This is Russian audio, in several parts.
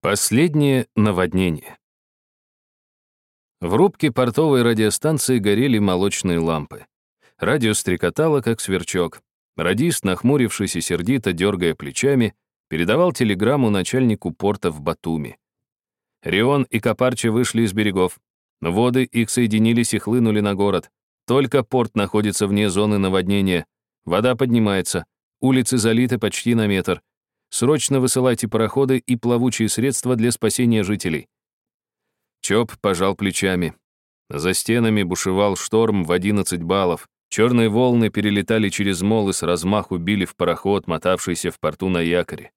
Последнее наводнение. В рубке портовой радиостанции горели молочные лампы. Радио стрекотало, как сверчок. Радист, нахмурившись и сердито дергая плечами, передавал телеграмму начальнику порта в Батуми. Рион и Капарчи вышли из берегов. Воды их соединились и хлынули на город. Только порт находится вне зоны наводнения. Вода поднимается. Улицы залиты почти на метр. Срочно высылайте пароходы и плавучие средства для спасения жителей». Чоп пожал плечами. За стенами бушевал шторм в 11 баллов. Черные волны перелетали через мол и с размаху били в пароход, мотавшийся в порту на якоре.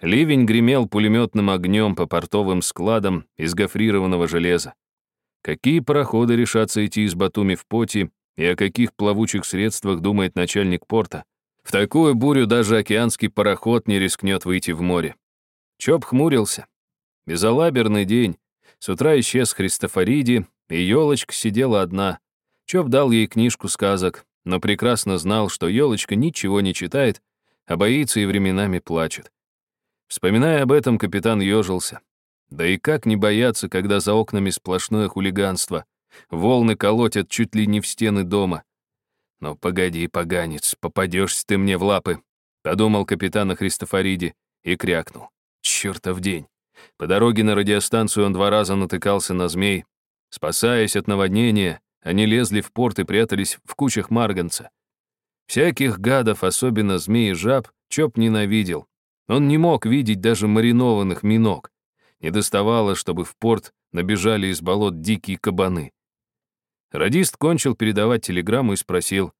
Ливень гремел пулеметным огнем по портовым складам из гофрированного железа. Какие пароходы решатся идти из Батуми в Поти и о каких плавучих средствах думает начальник порта? В такую бурю даже океанский пароход не рискнет выйти в море. Чоп хмурился. Безалаберный день. С утра исчез Христофориди, и елочка сидела одна. Чоп дал ей книжку сказок, но прекрасно знал, что елочка ничего не читает, а боится и временами плачет. Вспоминая об этом, капитан ежился. Да и как не бояться, когда за окнами сплошное хулиганство. Волны колотят чуть ли не в стены дома. «Ну, погоди, поганец, попадешься ты мне в лапы», — подумал капитан о Христофориде и крякнул. «Чертов день». По дороге на радиостанцию он два раза натыкался на змей. Спасаясь от наводнения, они лезли в порт и прятались в кучах марганца. Всяких гадов, особенно змей и жаб, Чоп ненавидел. Он не мог видеть даже маринованных миног. Не доставало, чтобы в порт набежали из болот дикие кабаны. Радист кончил передавать телеграмму и спросил.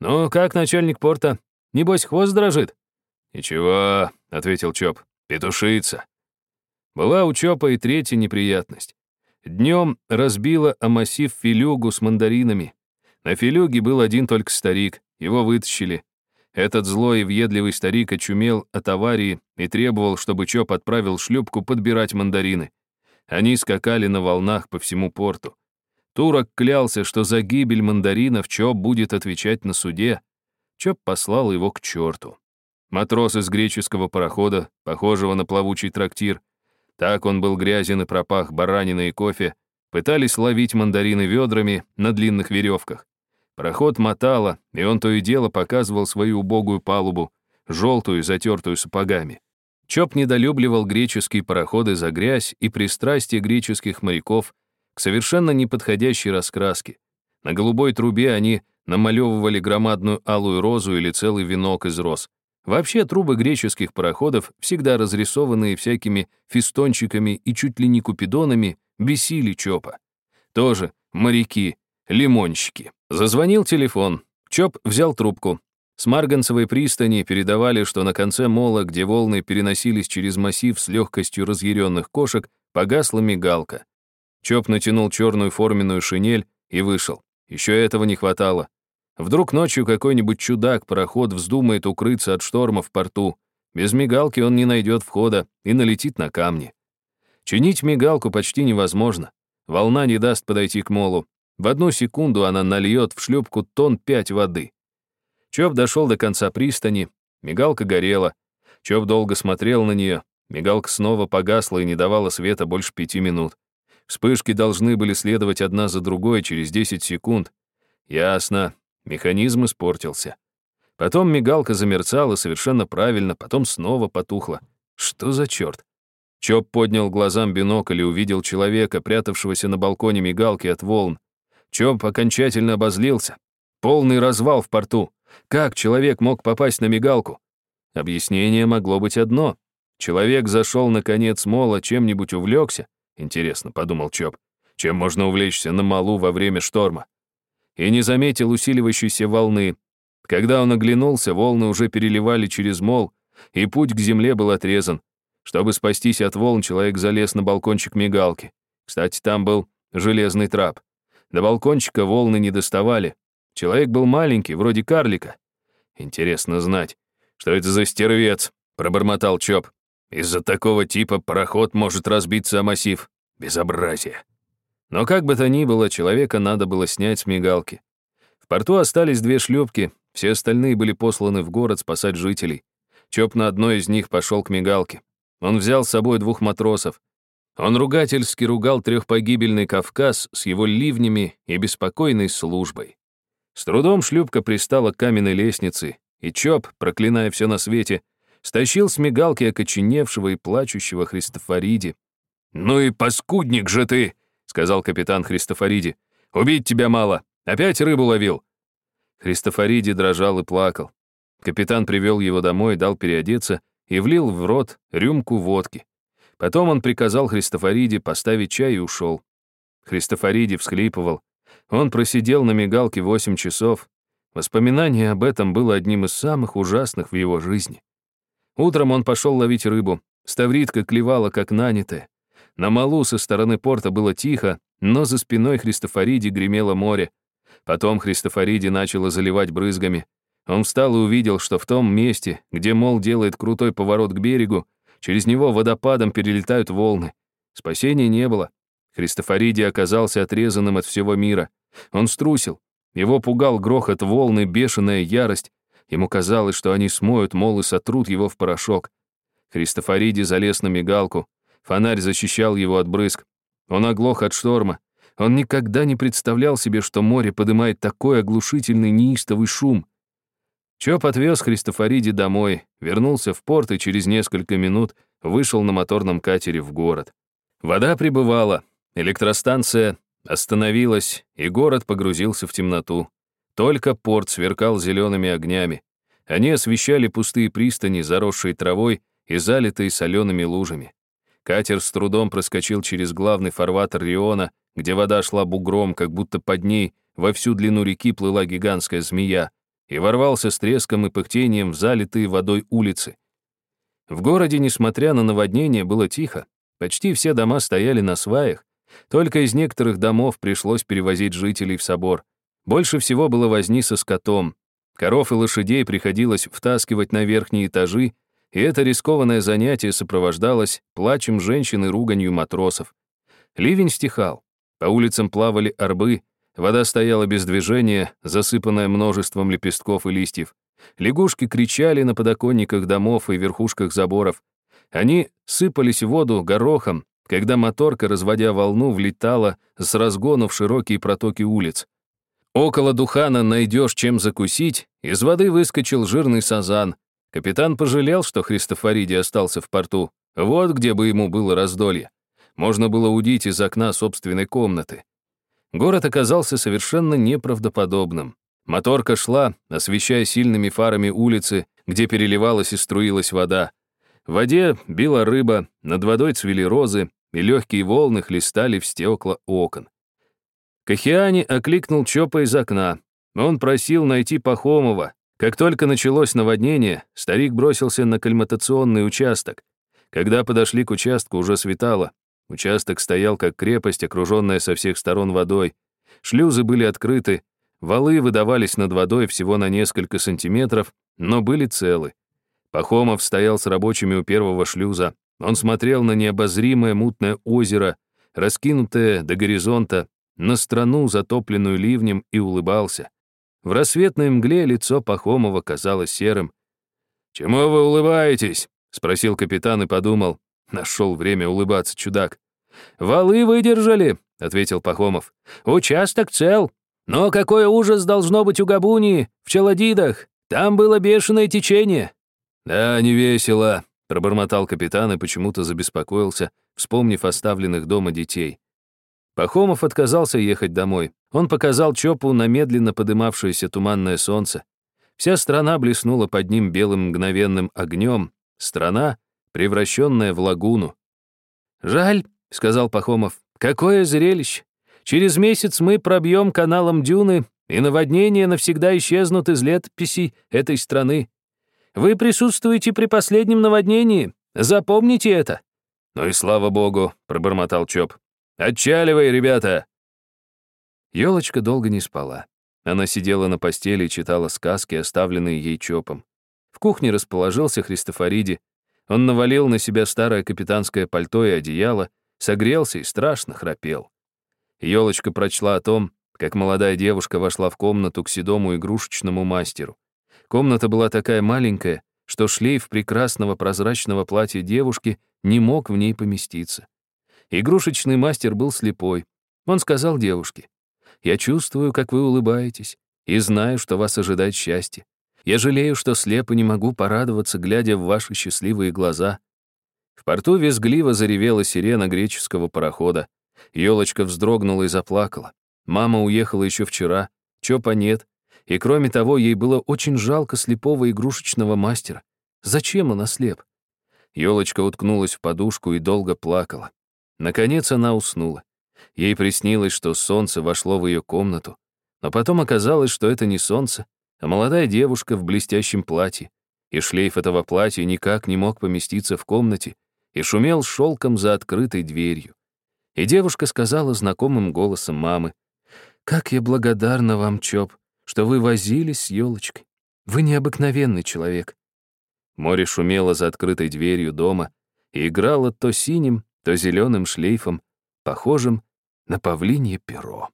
«Ну, как начальник порта? Небось, хвост дрожит?» «Ничего», — ответил Чоп, — «петушится». Была у Чопа и третья неприятность. Днем разбила о массив филюгу с мандаринами. На филюге был один только старик, его вытащили. Этот злой и въедливый старик очумел от аварии и требовал, чтобы Чоп отправил шлюпку подбирать мандарины. Они скакали на волнах по всему порту. Турок клялся, что за гибель мандаринов Чоп будет отвечать на суде. Чоп послал его к черту. Матрос из греческого парохода, похожего на плавучий трактир, так он был грязен и пропах бараниной и кофе, пытались ловить мандарины ведрами на длинных веревках. Проход мотало, и он то и дело показывал свою убогую палубу, желтую, затертую сапогами. Чоп недолюбливал греческие пароходы за грязь и пристрастие греческих моряков совершенно неподходящей раскраске. На голубой трубе они намалевывали громадную алую розу или целый венок из роз. Вообще трубы греческих пароходов, всегда разрисованные всякими фистончиками и чуть ли не купидонами, бесили Чопа. Тоже моряки, лимонщики. Зазвонил телефон. Чоп взял трубку. С Марганцевой пристани передавали, что на конце мола, где волны переносились через массив с легкостью разъяренных кошек, погасла мигалка. Чоп натянул черную форменную шинель и вышел. Еще этого не хватало. Вдруг ночью какой-нибудь чудак-пароход вздумает укрыться от шторма в порту. Без мигалки он не найдет входа и налетит на камни. Чинить мигалку почти невозможно. Волна не даст подойти к молу. В одну секунду она нальет в шлюпку тонн пять воды. Чоп дошел до конца пристани. Мигалка горела. Чоп долго смотрел на нее. Мигалка снова погасла и не давала света больше пяти минут. Вспышки должны были следовать одна за другой через 10 секунд. Ясно, механизм испортился. Потом мигалка замерцала совершенно правильно, потом снова потухла. Что за черт? Чоп поднял глазам бинокль и увидел человека, прятавшегося на балконе мигалки от волн. Чоп окончательно обозлился. Полный развал в порту. Как человек мог попасть на мигалку? Объяснение могло быть одно. Человек зашел на конец мола, чем-нибудь увлекся, Интересно, подумал Чоп, чем можно увлечься на малу во время шторма. И не заметил усиливающейся волны. Когда он оглянулся, волны уже переливали через мол, и путь к земле был отрезан. Чтобы спастись от волн, человек залез на балкончик мигалки. Кстати, там был железный трап. До балкончика волны не доставали. Человек был маленький, вроде карлика. Интересно знать, что это за стервец, пробормотал Чоп. Из-за такого типа пароход может разбиться о массив. Безобразие. Но как бы то ни было, человека надо было снять с мигалки. В порту остались две шлюпки, все остальные были посланы в город спасать жителей. Чоп на одной из них пошел к мигалке. Он взял с собой двух матросов. Он ругательски ругал трехпогибельный Кавказ с его ливнями и беспокойной службой. С трудом шлюпка пристала к каменной лестнице, и Чоп, проклиная все на свете, стащил с мигалки окоченевшего и плачущего Христофориди. «Ну и паскудник же ты!» — сказал капитан Христофориди. «Убить тебя мало! Опять рыбу ловил!» Христофориди дрожал и плакал. Капитан привел его домой, дал переодеться и влил в рот рюмку водки. Потом он приказал Христофориде поставить чай и ушел. Христофориди всхлипывал. Он просидел на мигалке восемь часов. Воспоминание об этом было одним из самых ужасных в его жизни. Утром он пошел ловить рыбу. Ставритка клевала, как нанятая. На малу со стороны порта было тихо, но за спиной Христофориди гремело море. Потом Христофориди начало заливать брызгами. Он встал и увидел, что в том месте, где мол делает крутой поворот к берегу, через него водопадом перелетают волны. Спасения не было. Христофориди оказался отрезанным от всего мира. Он струсил. Его пугал грохот волны, бешеная ярость. Ему казалось, что они смоют мол и сотрут его в порошок. Христофориди залез на мигалку. Фонарь защищал его от брызг. Он оглох от шторма. Он никогда не представлял себе, что море поднимает такой оглушительный неистовый шум. Чоп отвез Христофориди домой, вернулся в порт и через несколько минут вышел на моторном катере в город. Вода прибывала, электростанция остановилась, и город погрузился в темноту. Только порт сверкал зелеными огнями. Они освещали пустые пристани, заросшие травой и залитые солеными лужами. Катер с трудом проскочил через главный фарватер Риона, где вода шла бугром, как будто под ней во всю длину реки плыла гигантская змея, и ворвался с треском и пыхтением в залитые водой улицы. В городе, несмотря на наводнение, было тихо. Почти все дома стояли на сваях. Только из некоторых домов пришлось перевозить жителей в собор. Больше всего было возни со скотом. Коров и лошадей приходилось втаскивать на верхние этажи, и это рискованное занятие сопровождалось плачем женщин и руганью матросов. Ливень стихал. По улицам плавали орбы, Вода стояла без движения, засыпанная множеством лепестков и листьев. Лягушки кричали на подоконниках домов и верхушках заборов. Они сыпались в воду горохом, когда моторка, разводя волну, влетала с разгону в широкие протоки улиц. Около Духана найдешь чем закусить, из воды выскочил жирный сазан. Капитан пожалел, что Христофориди остался в порту. Вот где бы ему было раздолье. Можно было удить из окна собственной комнаты. Город оказался совершенно неправдоподобным. Моторка шла, освещая сильными фарами улицы, где переливалась и струилась вода. В воде била рыба, над водой цвели розы, и легкие волны хлестали в стекла окон. Кахиани окликнул Чопа из окна. Он просил найти Пахомова. Как только началось наводнение, старик бросился на кальматационный участок. Когда подошли к участку, уже светало. Участок стоял как крепость, окруженная со всех сторон водой. Шлюзы были открыты, валы выдавались над водой всего на несколько сантиметров, но были целы. Пахомов стоял с рабочими у первого шлюза. Он смотрел на необозримое мутное озеро, раскинутое до горизонта, на страну, затопленную ливнем, и улыбался. В рассветной мгле лицо Пахомова казалось серым. «Чему вы улыбаетесь?» — спросил капитан и подумал. Нашел время улыбаться, чудак. «Валы выдержали», — ответил Пахомов. «Участок цел. Но какой ужас должно быть у Габунии, в Челодидах. Там было бешеное течение». «Да, не весело», — пробормотал капитан и почему-то забеспокоился, вспомнив оставленных дома детей. Пахомов отказался ехать домой. Он показал Чопу на медленно подымавшееся туманное солнце. Вся страна блеснула под ним белым мгновенным огнем. Страна, превращенная в лагуну. «Жаль», — сказал Пахомов, — «какое зрелище! Через месяц мы пробьем каналом дюны, и наводнения навсегда исчезнут из летописей этой страны. Вы присутствуете при последнем наводнении, запомните это». «Ну и слава богу», — пробормотал Чоп. «Отчаливай, ребята!» Ёлочка долго не спала. Она сидела на постели и читала сказки, оставленные ей Чопом. В кухне расположился Христофориди, он навалил на себя старое капитанское пальто и одеяло, согрелся и страшно храпел. Ёлочка прочла о том, как молодая девушка вошла в комнату к седому игрушечному мастеру. Комната была такая маленькая, что шлейф прекрасного прозрачного платья девушки не мог в ней поместиться. Игрушечный мастер был слепой. Он сказал девушке, «Я чувствую, как вы улыбаетесь, и знаю, что вас ожидает счастье. Я жалею, что слепо не могу порадоваться, глядя в ваши счастливые глаза». В порту визгливо заревела сирена греческого парохода. Ёлочка вздрогнула и заплакала. Мама уехала еще вчера, Чопа нет, и кроме того, ей было очень жалко слепого игрушечного мастера. Зачем он ослеп? Ёлочка уткнулась в подушку и долго плакала. Наконец она уснула. Ей приснилось, что солнце вошло в ее комнату. Но потом оказалось, что это не солнце, а молодая девушка в блестящем платье. И шлейф этого платья никак не мог поместиться в комнате и шумел шелком за открытой дверью. И девушка сказала знакомым голосом мамы, «Как я благодарна вам, Чоп, что вы возились с елочкой. Вы необыкновенный человек». Море шумело за открытой дверью дома и играло то синим, то зеленым шлейфом, похожим на павлинье перо.